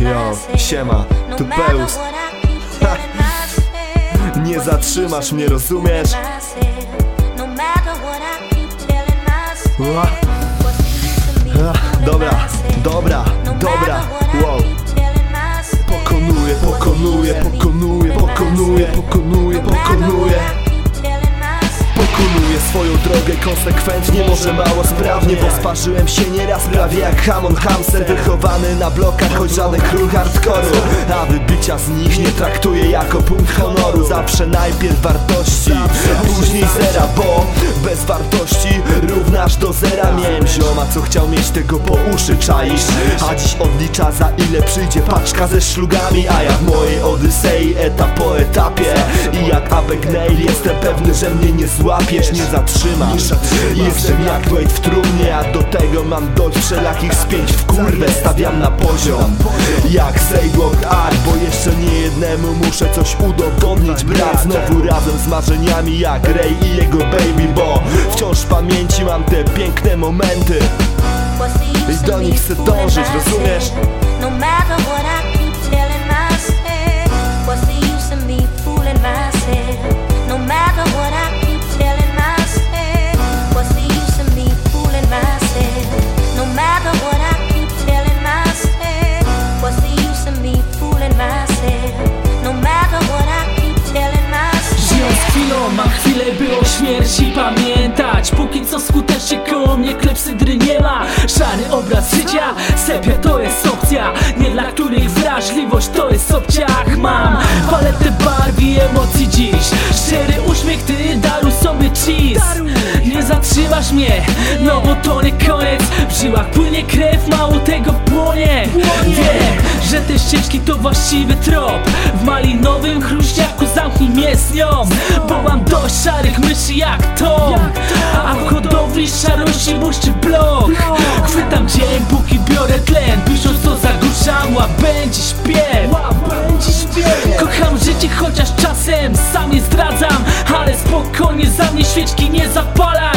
Yo, siema, tu Peus Nie zatrzymasz mnie, rozumiesz? Ua. Dobra, dobra, dobra, wow swoją drogę konsekwentnie, może mało sprawnie Bo sparzyłem się nieraz prawie jak Hamon Hamster Wychowany na blokach, choć żaden król hardkoru. A wybicia z nich nie traktuję jako punkt honoru. Zawsze najpierw wartości, później zera Bo bez wartości równasz do zera. Miałem zioma, co chciał mieć tego po uszy, czaisz? A dziś odlicza za ile przyjdzie paczka ze szlugami. A ja w mojej Odysei etap po etapie. I jak Abagnale jestem pewny, że mnie nie złapiesz, nie zatrzymasz. Jestem jak Wade w trumnie, a do tego mam dość wszelakich spięć w kurwę Stawiam na poziom, jak Saywalk Art Bo jeszcze nie jednemu muszę coś udowodnić. Brat znowu razem z marzeniami jak Ray i jego baby Bo wciąż w pamięci mam te piękne momenty. I do nich chcę dążyć, rozumiesz? Śmierci pamiętać. Póki co skutecznie koło mnie klepsydry nie ma. Szary obraz życia, sepia to jest opcja. Nie dla których wrażliwość to jest obciach Mam paletę barw i emocji dziś. Szczery uśmiech, ty daruj sobie cheese Nie zatrzymasz mnie, no bo to nie koniec. W żyłach płynie krew, mało tego płonie. Wiem, że te ścieżki to właściwy trop. W malinowym chruściaku zamknij mnie z nią Bo mam dość szarych myszy jak to. A w hodowli szarości błyszczy blok. Chwytam dzień, póki biorę tlen Pisząc to zagłuszam, łabędzi śpiew. Kocham życie, chociaż czasem sam je zdradzam Ale spokojnie za mnie świeczki nie zapalę